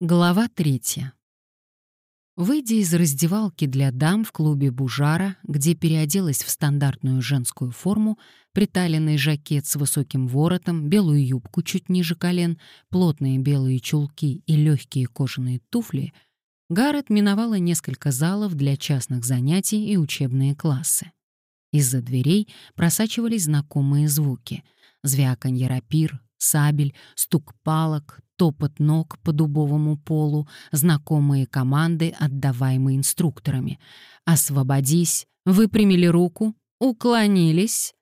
Глава третья. Выйдя из раздевалки для дам в клубе Бужара, где переоделась в стандартную женскую форму, приталенный жакет с высоким воротом, белую юбку чуть ниже колен, плотные белые чулки и легкие кожаные туфли, Гаррет миновала несколько залов для частных занятий и учебные классы. Из-за дверей просачивались знакомые звуки — звяканье рапир, сабель, стук палок, топот ног по дубовому полу, знакомые команды, отдаваемые инструкторами. «Освободись», «Выпрямили руку», «Уклонились».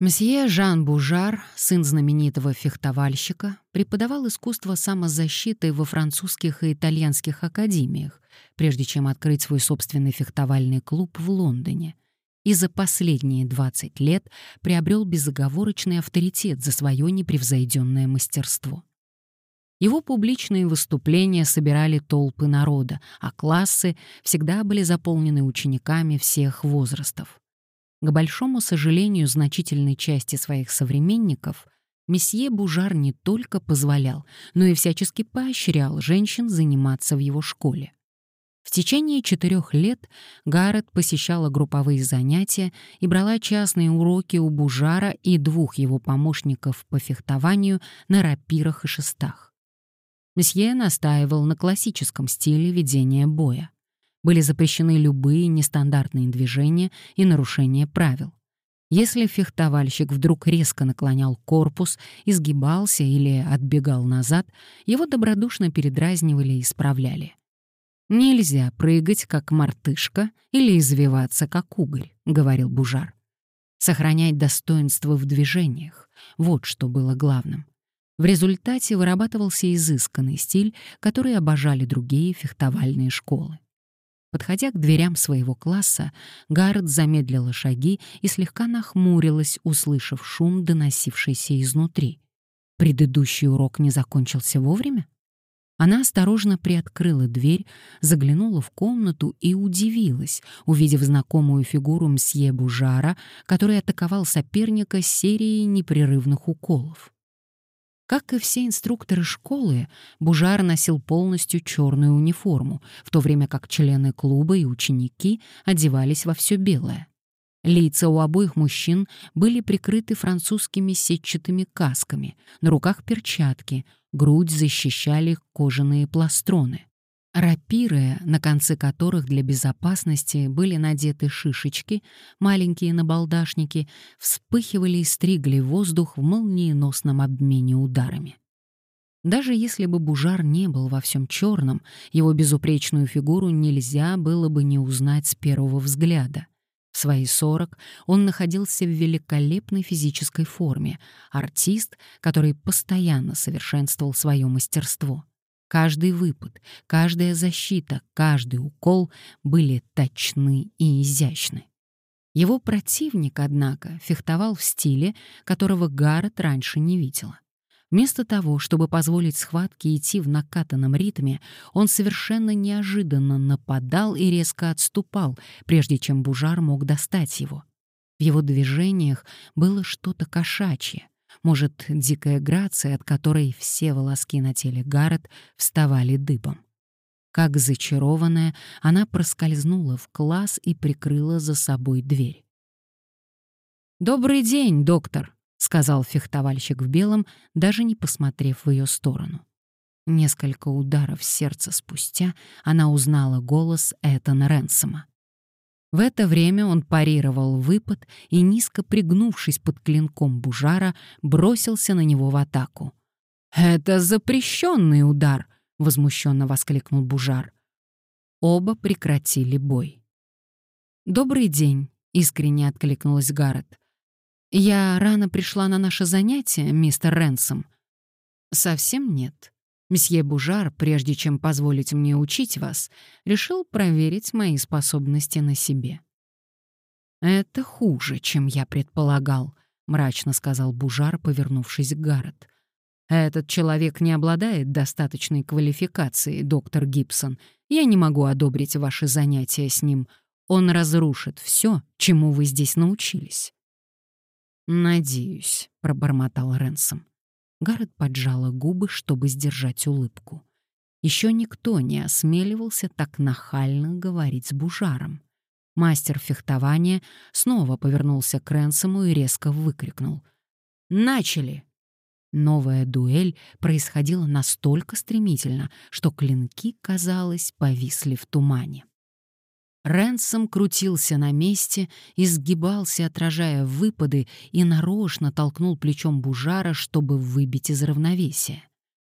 Мсье Жан Бужар, сын знаменитого фехтовальщика, преподавал искусство самозащиты во французских и итальянских академиях, прежде чем открыть свой собственный фехтовальный клуб в Лондоне — и за последние 20 лет приобрел безоговорочный авторитет за свое непревзойденное мастерство. Его публичные выступления собирали толпы народа, а классы всегда были заполнены учениками всех возрастов. К большому сожалению значительной части своих современников месье Бужар не только позволял, но и всячески поощрял женщин заниматься в его школе. В течение четырех лет Гаррет посещала групповые занятия и брала частные уроки у Бужара и двух его помощников по фехтованию на рапирах и шестах. Месье настаивал на классическом стиле ведения боя. Были запрещены любые нестандартные движения и нарушения правил. Если фехтовальщик вдруг резко наклонял корпус, изгибался или отбегал назад, его добродушно передразнивали и исправляли. «Нельзя прыгать, как мартышка, или извиваться, как угорь», — говорил Бужар. Сохранять достоинство в движениях — вот что было главным. В результате вырабатывался изысканный стиль, который обожали другие фехтовальные школы. Подходя к дверям своего класса, Гаррет замедлила шаги и слегка нахмурилась, услышав шум, доносившийся изнутри. Предыдущий урок не закончился вовремя? Она осторожно приоткрыла дверь, заглянула в комнату и удивилась, увидев знакомую фигуру мсье Бужара, который атаковал соперника серией непрерывных уколов. Как и все инструкторы школы, Бужар носил полностью черную униформу, в то время как члены клуба и ученики одевались во все белое. Лица у обоих мужчин были прикрыты французскими сетчатыми касками, на руках перчатки, грудь защищали кожаные пластроны. Рапиры, на конце которых для безопасности были надеты шишечки, маленькие набалдашники, вспыхивали и стригли воздух в молниеносном обмене ударами. Даже если бы Бужар не был во всем черном, его безупречную фигуру нельзя было бы не узнать с первого взгляда — свои 40 он находился в великолепной физической форме, артист, который постоянно совершенствовал свое мастерство. Каждый выпад, каждая защита, каждый укол были точны и изящны. Его противник, однако, фехтовал в стиле, которого Гаррет раньше не видела. Вместо того, чтобы позволить схватке идти в накатанном ритме, он совершенно неожиданно нападал и резко отступал, прежде чем Бужар мог достать его. В его движениях было что-то кошачье, может, дикая грация, от которой все волоски на теле Гаррет вставали дыбом. Как зачарованная, она проскользнула в класс и прикрыла за собой дверь. «Добрый день, доктор!» — сказал фехтовальщик в белом, даже не посмотрев в ее сторону. Несколько ударов сердца спустя она узнала голос Этана Ренсома. В это время он парировал выпад и, низко пригнувшись под клинком Бужара, бросился на него в атаку. «Это запрещенный удар!» — возмущенно воскликнул Бужар. Оба прекратили бой. «Добрый день!» — искренне откликнулась Гаррет. «Я рано пришла на наше занятие, мистер Ренсом?» «Совсем нет. Месье Бужар, прежде чем позволить мне учить вас, решил проверить мои способности на себе». «Это хуже, чем я предполагал», — мрачно сказал Бужар, повернувшись к Гаррет. «Этот человек не обладает достаточной квалификацией, доктор Гибсон. Я не могу одобрить ваши занятия с ним. Он разрушит все, чему вы здесь научились». «Надеюсь», — пробормотал Ренсом. Гаррет поджала губы, чтобы сдержать улыбку. Еще никто не осмеливался так нахально говорить с Бужаром. Мастер фехтования снова повернулся к Ренсому и резко выкрикнул. «Начали!» Новая дуэль происходила настолько стремительно, что клинки, казалось, повисли в тумане. Ренсом крутился на месте, изгибался, отражая выпады, и нарочно толкнул плечом Бужара, чтобы выбить из равновесия.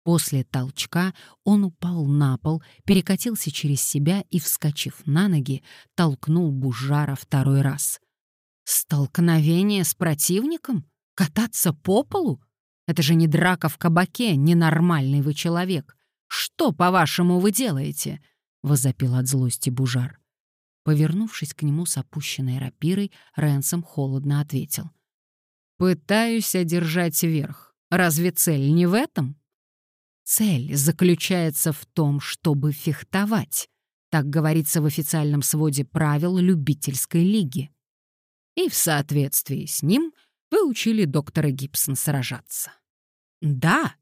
После толчка он упал на пол, перекатился через себя и, вскочив на ноги, толкнул Бужара второй раз. «Столкновение с противником? Кататься по полу? Это же не драка в кабаке, ненормальный вы человек. Что, по-вашему, вы делаете?» — возопил от злости Бужар. Повернувшись к нему с опущенной рапирой, Ренсом холодно ответил. «Пытаюсь одержать верх. Разве цель не в этом?» Цель заключается в том, чтобы фехтовать. Так говорится в официальном своде правил любительской лиги. И в соответствии с ним вы учили доктора Гибсон сражаться. Да.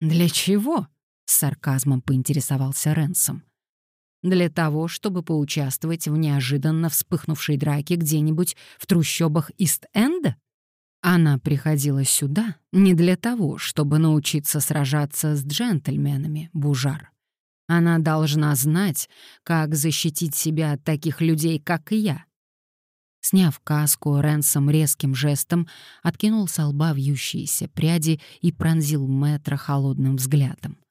Для чего? С сарказмом поинтересовался Ренсом. Для того, чтобы поучаствовать в неожиданно вспыхнувшей драке где-нибудь в трущобах Ист-Энда? Она приходила сюда не для того, чтобы научиться сражаться с джентльменами, Бужар. Она должна знать, как защитить себя от таких людей, как я. Сняв каску, Ренсом резким жестом откинул со лба вьющиеся пряди и пронзил Мэтра холодным взглядом.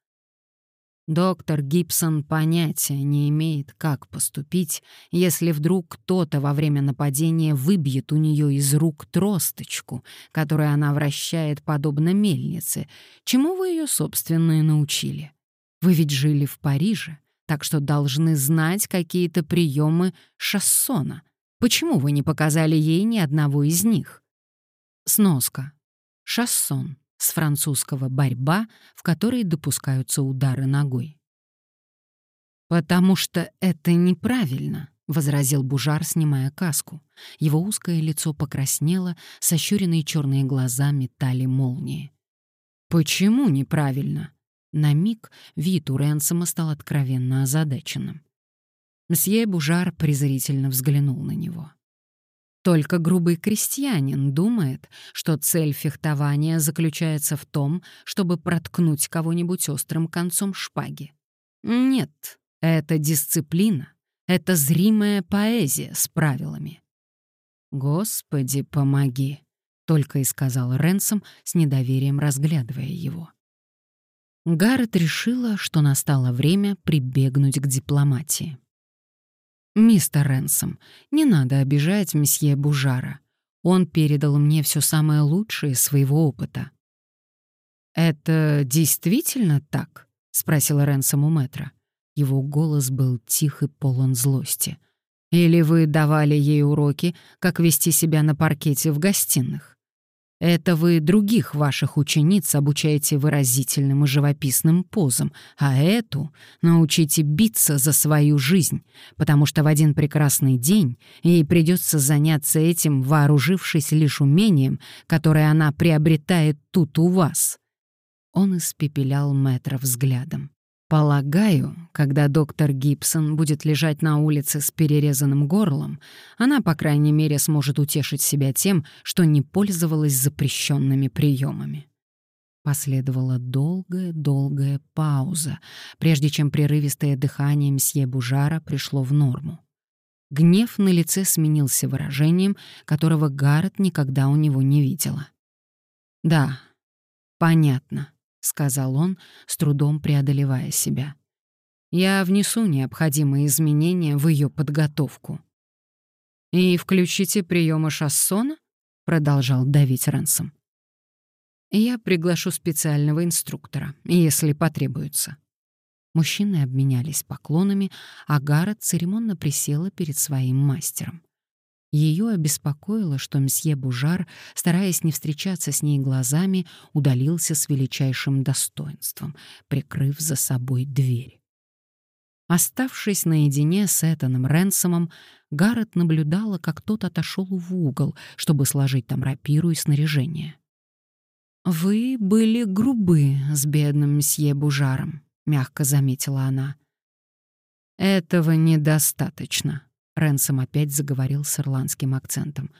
Доктор Гибсон понятия не имеет, как поступить, если вдруг кто-то во время нападения выбьет у нее из рук тросточку, которую она вращает подобно мельнице. Чему вы ее, собственно, и научили? Вы ведь жили в Париже, так что должны знать какие-то приемы шассона. Почему вы не показали ей ни одного из них? Сноска. Шассон с французского «борьба», в которой допускаются удары ногой. «Потому что это неправильно», — возразил Бужар, снимая каску. Его узкое лицо покраснело, сощуренные черные глаза метали молнии. «Почему неправильно?» На миг вид у Ренсома стал откровенно озадаченным. Мсье Бужар презрительно взглянул на него. Только грубый крестьянин думает, что цель фехтования заключается в том, чтобы проткнуть кого-нибудь острым концом шпаги. Нет, это дисциплина, это зримая поэзия с правилами. «Господи, помоги!» — только и сказал Ренсом, с недоверием разглядывая его. Гаррет решила, что настало время прибегнуть к дипломатии. «Мистер Ренсом, не надо обижать месье Бужара. Он передал мне все самое лучшее своего опыта». «Это действительно так?» — спросила Ренсом у мэтра. Его голос был тих и полон злости. «Или вы давали ей уроки, как вести себя на паркете в гостиных?» Это вы других ваших учениц обучаете выразительным и живописным позам, а эту научите биться за свою жизнь, потому что в один прекрасный день ей придется заняться этим, вооружившись лишь умением, которое она приобретает тут у вас». Он испепелял Мэтра взглядом. Полагаю, когда доктор Гибсон будет лежать на улице с перерезанным горлом, она, по крайней мере, сможет утешить себя тем, что не пользовалась запрещенными приемами. Последовала долгая-долгая пауза, прежде чем прерывистое дыхание мсье Бужара пришло в норму. Гнев на лице сменился выражением, которого Гаррет никогда у него не видела. «Да, понятно», — сказал он, с трудом преодолевая себя. «Я внесу необходимые изменения в ее подготовку». «И включите приемы шассона?» — продолжал давить Рэнсом. «Я приглашу специального инструктора, если потребуется». Мужчины обменялись поклонами, а Гаррет церемонно присела перед своим мастером. Ее обеспокоило, что мсье Бужар, стараясь не встречаться с ней глазами, удалился с величайшим достоинством, прикрыв за собой дверь. Оставшись наедине с Этаном Ренсомом, Гаррет наблюдала, как тот отошел в угол, чтобы сложить там рапиру и снаряжение. «Вы были грубы с бедным мсье Бужаром», — мягко заметила она. «Этого недостаточно», — Ренсом опять заговорил с ирландским акцентом.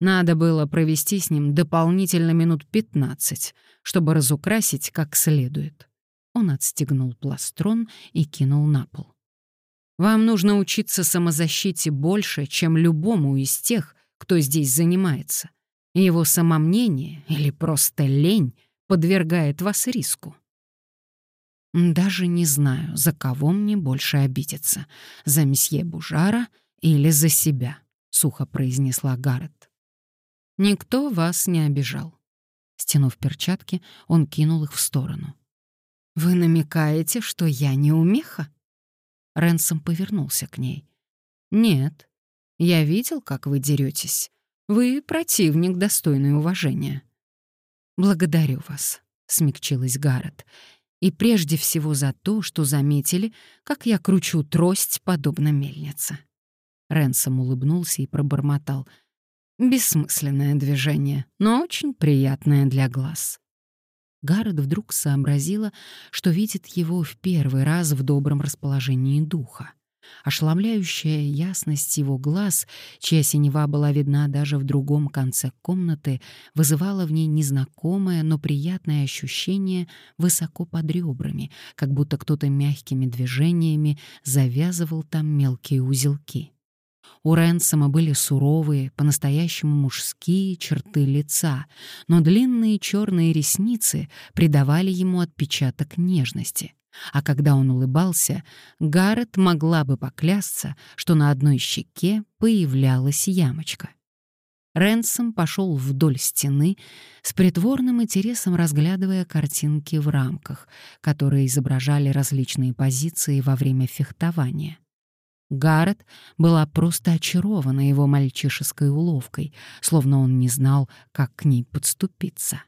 «Надо было провести с ним дополнительно минут пятнадцать, чтобы разукрасить как следует». Он отстегнул пластрон и кинул на пол. «Вам нужно учиться самозащите больше, чем любому из тех, кто здесь занимается. Его самомнение или просто лень подвергает вас риску. Даже не знаю, за кого мне больше обидеться, за месье Бужара или за себя, сухо произнесла Гаррет. Никто вас не обижал. Стянув перчатки, он кинул их в сторону. Вы намекаете, что я не умеха? Ренсом повернулся к ней. Нет. Я видел, как вы деретесь. Вы противник, достойный уважения. Благодарю вас, смягчилась Гаррет. И прежде всего за то, что заметили, как я кручу трость, подобно мельнице. Ренсом улыбнулся и пробормотал. Бессмысленное движение, но очень приятное для глаз. Гаррет вдруг сообразила, что видит его в первый раз в добром расположении духа. Ошеломляющая ясность его глаз, чья синева была видна даже в другом конце комнаты, вызывала в ней незнакомое, но приятное ощущение высоко под ребрами, как будто кто-то мягкими движениями завязывал там мелкие узелки. У Ренсома были суровые, по-настоящему мужские черты лица, но длинные черные ресницы придавали ему отпечаток нежности. А когда он улыбался, Гаррет могла бы поклясться, что на одной щеке появлялась ямочка. Ренсом пошел вдоль стены, с притворным интересом разглядывая картинки в рамках, которые изображали различные позиции во время фехтования. Гаррет была просто очарована его мальчишеской уловкой, словно он не знал, как к ней подступиться.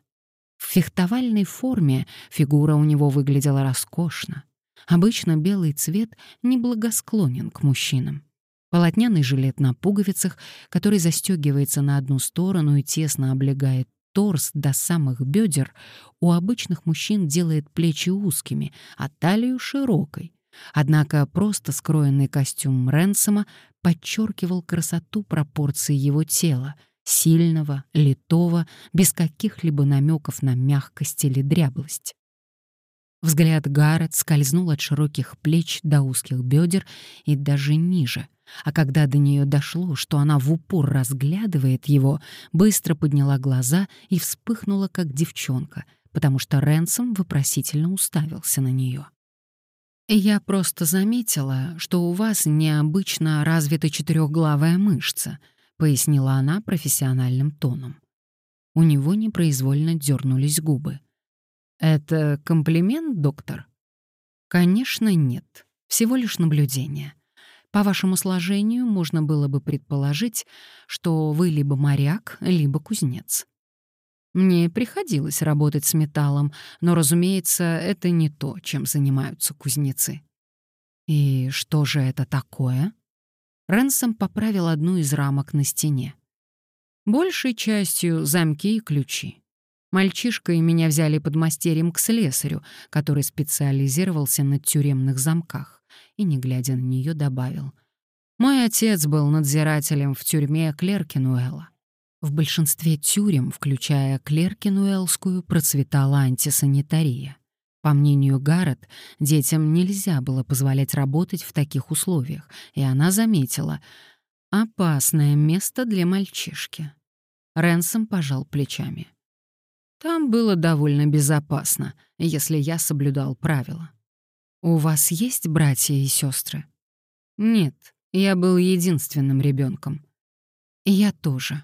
В фехтовальной форме фигура у него выглядела роскошно. Обычно белый цвет неблагосклонен к мужчинам. Полотняный жилет на пуговицах, который застегивается на одну сторону и тесно облегает торс до самых бедер, у обычных мужчин делает плечи узкими, а талию широкой. Однако просто скроенный костюм Ренсома подчеркивал красоту пропорций его тела — сильного, литого, без каких-либо намеков на мягкость или дряблость. Взгляд Гаррет скользнул от широких плеч до узких бедер и даже ниже, а когда до нее дошло, что она в упор разглядывает его, быстро подняла глаза и вспыхнула, как девчонка, потому что Ренсом вопросительно уставился на нее. «Я просто заметила, что у вас необычно развита четырехглавая мышца», — пояснила она профессиональным тоном. У него непроизвольно дернулись губы. «Это комплимент, доктор?» «Конечно, нет. Всего лишь наблюдение. По вашему сложению можно было бы предположить, что вы либо моряк, либо кузнец. Мне приходилось работать с металлом, но, разумеется, это не то, чем занимаются кузнецы. И что же это такое?» Ренсом поправил одну из рамок на стене. Большей частью замки и ключи. Мальчишкой меня взяли под мастерем к слесарю, который специализировался на тюремных замках, и, не глядя на нее, добавил. Мой отец был надзирателем в тюрьме Клеркинуэлла. В большинстве тюрем, включая Клеркинуэллскую, процветала антисанитария. По мнению Гаррет, детям нельзя было позволять работать в таких условиях, и она заметила — опасное место для мальчишки. Ренсом пожал плечами. Там было довольно безопасно, если я соблюдал правила. У вас есть братья и сестры? Нет, я был единственным ребенком. Я тоже.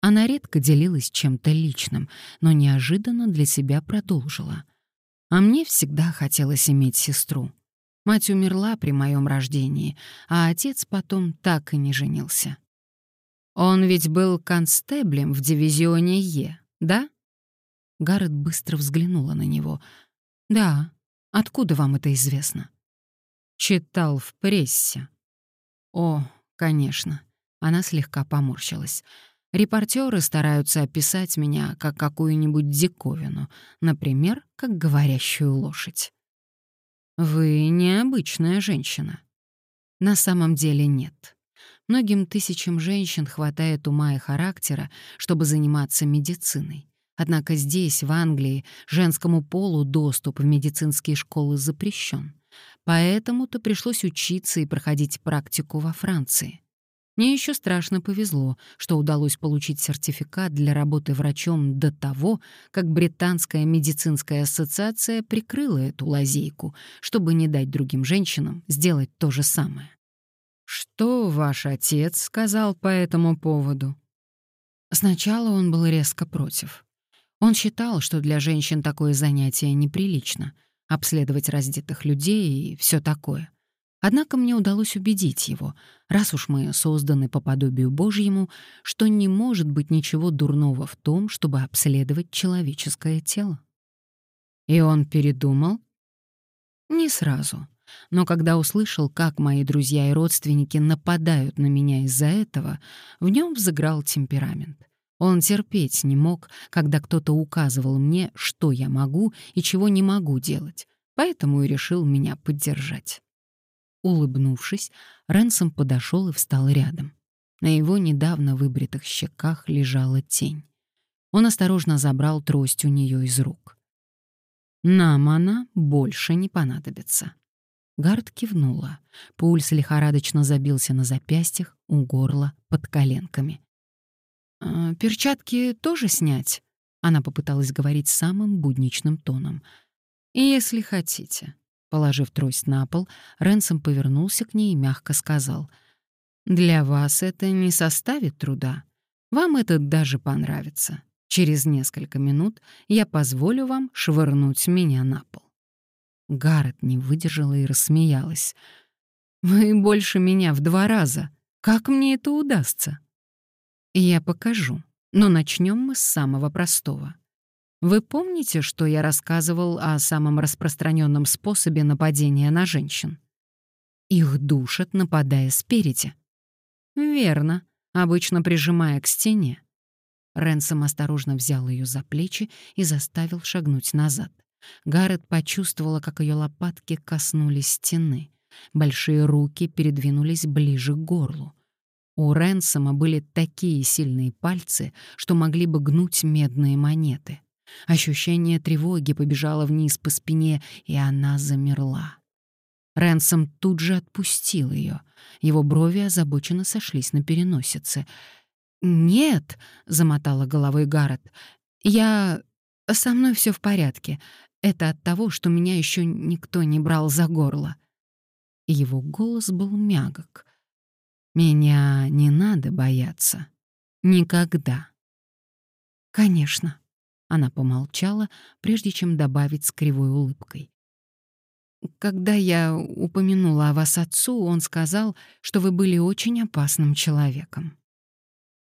Она редко делилась чем-то личным, но неожиданно для себя продолжила. А мне всегда хотелось иметь сестру. Мать умерла при моем рождении, а отец потом так и не женился. Он ведь был констеблем в дивизионе Е, да? Гаррет быстро взглянула на него. Да. Откуда вам это известно? Читал в прессе. О, конечно. Она слегка поморщилась. Репортеры стараются описать меня как какую-нибудь диковину, например, как говорящую лошадь. Вы необычная женщина. На самом деле нет. Многим тысячам женщин хватает ума и характера, чтобы заниматься медициной. Однако здесь, в Англии, женскому полу доступ в медицинские школы запрещен. Поэтому-то пришлось учиться и проходить практику во Франции. Мне еще страшно повезло, что удалось получить сертификат для работы врачом до того, как Британская медицинская ассоциация прикрыла эту лазейку, чтобы не дать другим женщинам сделать то же самое. «Что ваш отец сказал по этому поводу?» Сначала он был резко против. Он считал, что для женщин такое занятие неприлично — обследовать раздетых людей и все такое — Однако мне удалось убедить его, раз уж мы созданы по подобию Божьему, что не может быть ничего дурного в том, чтобы обследовать человеческое тело. И он передумал? Не сразу. Но когда услышал, как мои друзья и родственники нападают на меня из-за этого, в нем взыграл темперамент. Он терпеть не мог, когда кто-то указывал мне, что я могу и чего не могу делать, поэтому и решил меня поддержать. Улыбнувшись, Рэнсом подошел и встал рядом. На его недавно выбритых щеках лежала тень. Он осторожно забрал трость у нее из рук. «Нам она больше не понадобится». Гард кивнула. Пульс лихорадочно забился на запястьях, у горла, под коленками. «Э, «Перчатки тоже снять?» Она попыталась говорить самым будничным тоном. «Если хотите. Положив трость на пол, Ренсом повернулся к ней и мягко сказал. «Для вас это не составит труда. Вам это даже понравится. Через несколько минут я позволю вам швырнуть меня на пол». Гаррет не выдержала и рассмеялась. «Вы больше меня в два раза. Как мне это удастся?» «Я покажу, но начнем мы с самого простого. Вы помните, что я рассказывал о самом распространенном способе нападения на женщин? Их душат, нападая спереди. Верно, обычно прижимая к стене. Ренсом осторожно взял ее за плечи и заставил шагнуть назад. Гаррет почувствовала, как ее лопатки коснулись стены. Большие руки передвинулись ближе к горлу. У Ренсома были такие сильные пальцы, что могли бы гнуть медные монеты. Ощущение тревоги побежало вниз по спине, и она замерла. Рэнсом тут же отпустил ее. Его брови озабоченно сошлись на переносице. «Нет», — замотала головой Гаррет, — «я... со мной все в порядке. Это от того, что меня еще никто не брал за горло». Его голос был мягок. «Меня не надо бояться. Никогда». «Конечно», она помолчала, прежде чем добавить с кривой улыбкой. «Когда я упомянула о вас отцу, он сказал, что вы были очень опасным человеком».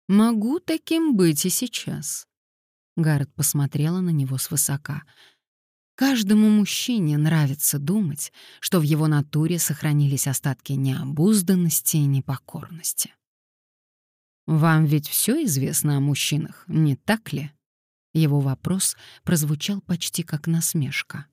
«Могу таким быть и сейчас». Гаррет посмотрела на него свысока. Каждому мужчине нравится думать, что в его натуре сохранились остатки необузданности и непокорности. «Вам ведь все известно о мужчинах, не так ли?» Его вопрос прозвучал почти как насмешка.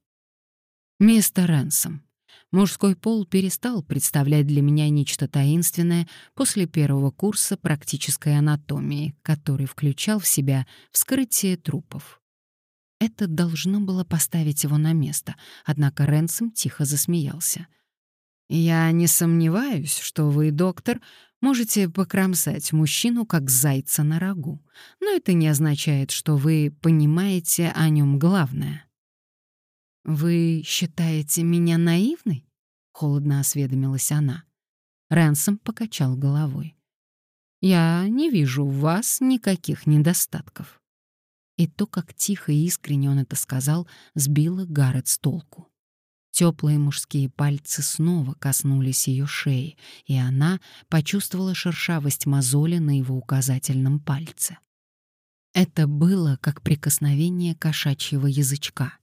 «Мистер Рэнсом, мужской пол перестал представлять для меня нечто таинственное после первого курса практической анатомии, который включал в себя вскрытие трупов. Это должно было поставить его на место, однако Рэнсом тихо засмеялся. «Я не сомневаюсь, что вы, доктор, Можете покромсать мужчину, как зайца на рагу, но это не означает, что вы понимаете о нем главное. «Вы считаете меня наивной?» — холодно осведомилась она. Рэнсом покачал головой. «Я не вижу в вас никаких недостатков». И то, как тихо и искренне он это сказал, сбило Гаррет с толку. Теплые мужские пальцы снова коснулись ее шеи, и она почувствовала шершавость мозоли на его указательном пальце. Это было как прикосновение кошачьего язычка.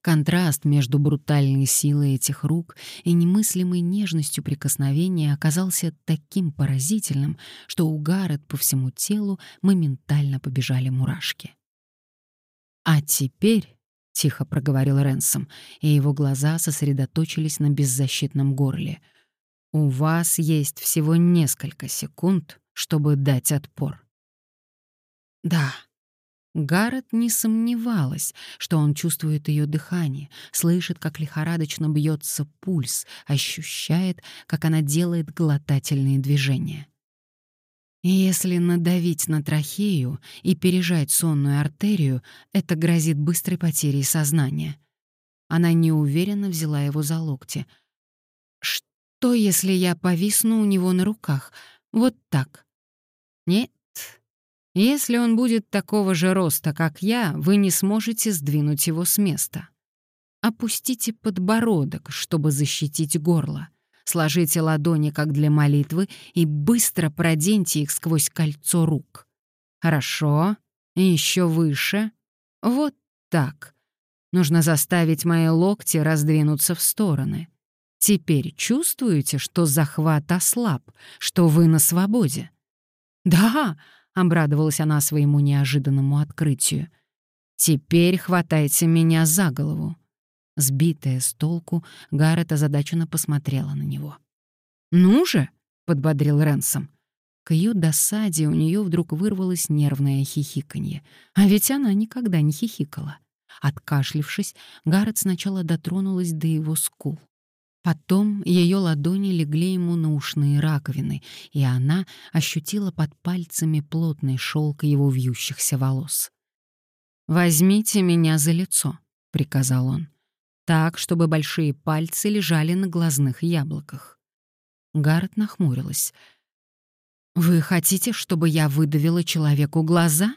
Контраст между брутальной силой этих рук и немыслимой нежностью прикосновения оказался таким поразительным, что у Гаррет по всему телу моментально побежали мурашки. «А теперь», — тихо проговорил Ренсом, и его глаза сосредоточились на беззащитном горле, «у вас есть всего несколько секунд, чтобы дать отпор». «Да», Гаррет не сомневалась, что он чувствует ее дыхание, слышит, как лихорадочно бьется пульс, ощущает, как она делает глотательные движения. Если надавить на трахею и пережать сонную артерию, это грозит быстрой потерей сознания. Она неуверенно взяла его за локти. «Что, если я повисну у него на руках? Вот так?» «Нет, если он будет такого же роста, как я, вы не сможете сдвинуть его с места. Опустите подбородок, чтобы защитить горло. Сложите ладони, как для молитвы, и быстро проденьте их сквозь кольцо рук. Хорошо. Еще выше. Вот так. Нужно заставить мои локти раздвинуться в стороны. Теперь чувствуете, что захват ослаб, что вы на свободе? Да, — обрадовалась она своему неожиданному открытию. «Теперь хватайте меня за голову». Сбитая с толку, Гаррет озадаченно посмотрела на него. «Ну же!» — подбодрил Ренсом. К ее досаде у нее вдруг вырвалось нервное хихиканье. А ведь она никогда не хихикала. Откашлившись, Гаррет сначала дотронулась до его скул. Потом ее ладони легли ему на ушные раковины, и она ощутила под пальцами плотный шелк его вьющихся волос. «Возьмите меня за лицо», — приказал он, так, чтобы большие пальцы лежали на глазных яблоках. Гаррет нахмурилась. «Вы хотите, чтобы я выдавила человеку глаза?»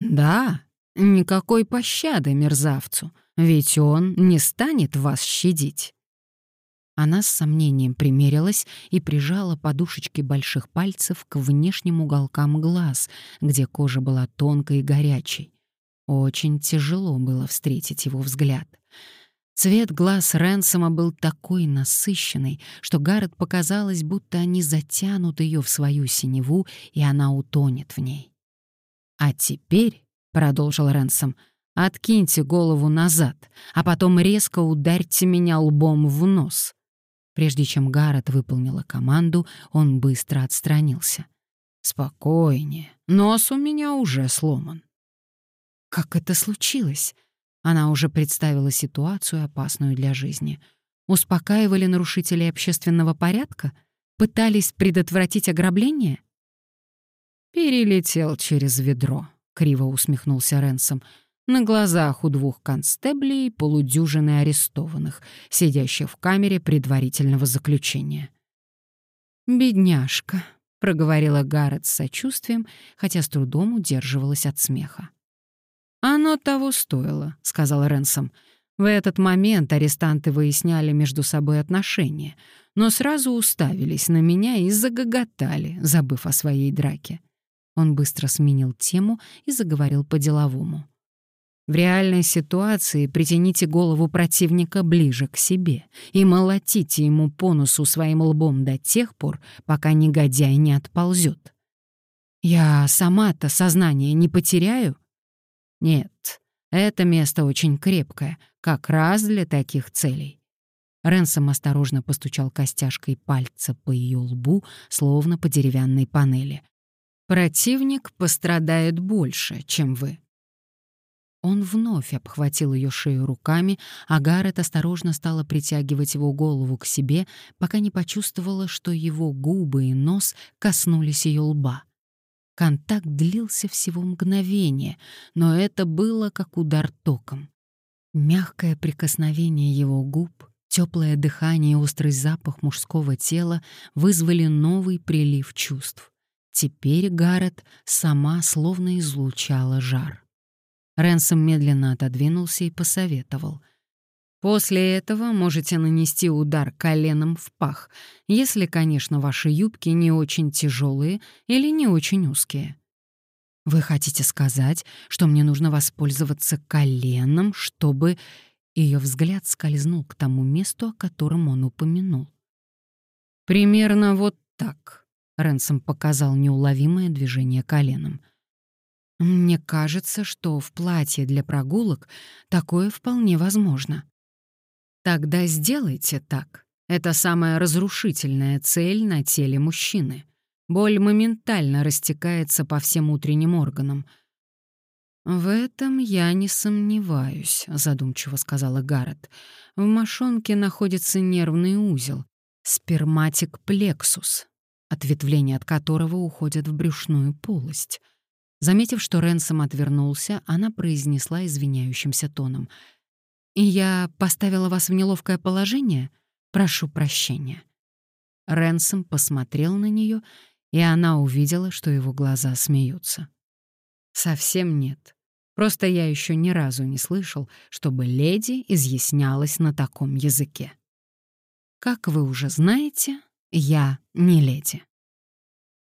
«Да, никакой пощады мерзавцу, ведь он не станет вас щадить». Она с сомнением примерилась и прижала подушечки больших пальцев к внешним уголкам глаз, где кожа была тонкой и горячей. Очень тяжело было встретить его взгляд. Цвет глаз Ренсома был такой насыщенный, что Гаррет показалось, будто они затянут ее в свою синеву, и она утонет в ней. «А теперь», — продолжил Ренсом, — «откиньте голову назад, а потом резко ударьте меня лбом в нос». Прежде чем Гаррет выполнила команду, он быстро отстранился. «Спокойнее. Нос у меня уже сломан». «Как это случилось?» Она уже представила ситуацию, опасную для жизни. Успокаивали нарушителей общественного порядка? Пытались предотвратить ограбление? «Перелетел через ведро», — криво усмехнулся Ренсом на глазах у двух констеблей и полудюжины арестованных, сидящих в камере предварительного заключения. «Бедняжка», — проговорила Гаррет с сочувствием, хотя с трудом удерживалась от смеха. «Оно того стоило», — сказал Ренсом. В этот момент арестанты выясняли между собой отношения, но сразу уставились на меня и загоготали, забыв о своей драке. Он быстро сменил тему и заговорил по-деловому. В реальной ситуации притяните голову противника ближе к себе и молотите ему по носу своим лбом до тех пор, пока негодяй не отползет. Я сама-то сознание не потеряю? Нет, это место очень крепкое, как раз для таких целей. Ренсом осторожно постучал костяшкой пальца по ее лбу, словно по деревянной панели. Противник пострадает больше, чем вы. Он вновь обхватил ее шею руками, а Гаррет осторожно стала притягивать его голову к себе, пока не почувствовала, что его губы и нос коснулись ее лба. Контакт длился всего мгновение, но это было как удар током. Мягкое прикосновение его губ, теплое дыхание и острый запах мужского тела вызвали новый прилив чувств. Теперь Гаррет сама словно излучала жар. Ренсом медленно отодвинулся и посоветовал. «После этого можете нанести удар коленом в пах, если, конечно, ваши юбки не очень тяжелые или не очень узкие». «Вы хотите сказать, что мне нужно воспользоваться коленом, чтобы...» Ее взгляд скользнул к тому месту, о котором он упомянул. «Примерно вот так», — Ренсом показал неуловимое движение коленом. «Мне кажется, что в платье для прогулок такое вполне возможно». «Тогда сделайте так. Это самая разрушительная цель на теле мужчины. Боль моментально растекается по всем утренним органам — «В этом я не сомневаюсь», — задумчиво сказала Гаррет. «В мошонке находится нервный узел, сперматик плексус, ответвление от которого уходит в брюшную полость». Заметив, что Ренсом отвернулся, она произнесла извиняющимся тоном. «Я поставила вас в неловкое положение? Прошу прощения». Ренсом посмотрел на нее, и она увидела, что его глаза смеются. «Совсем нет. Просто я еще ни разу не слышал, чтобы леди изъяснялась на таком языке. Как вы уже знаете, я не леди.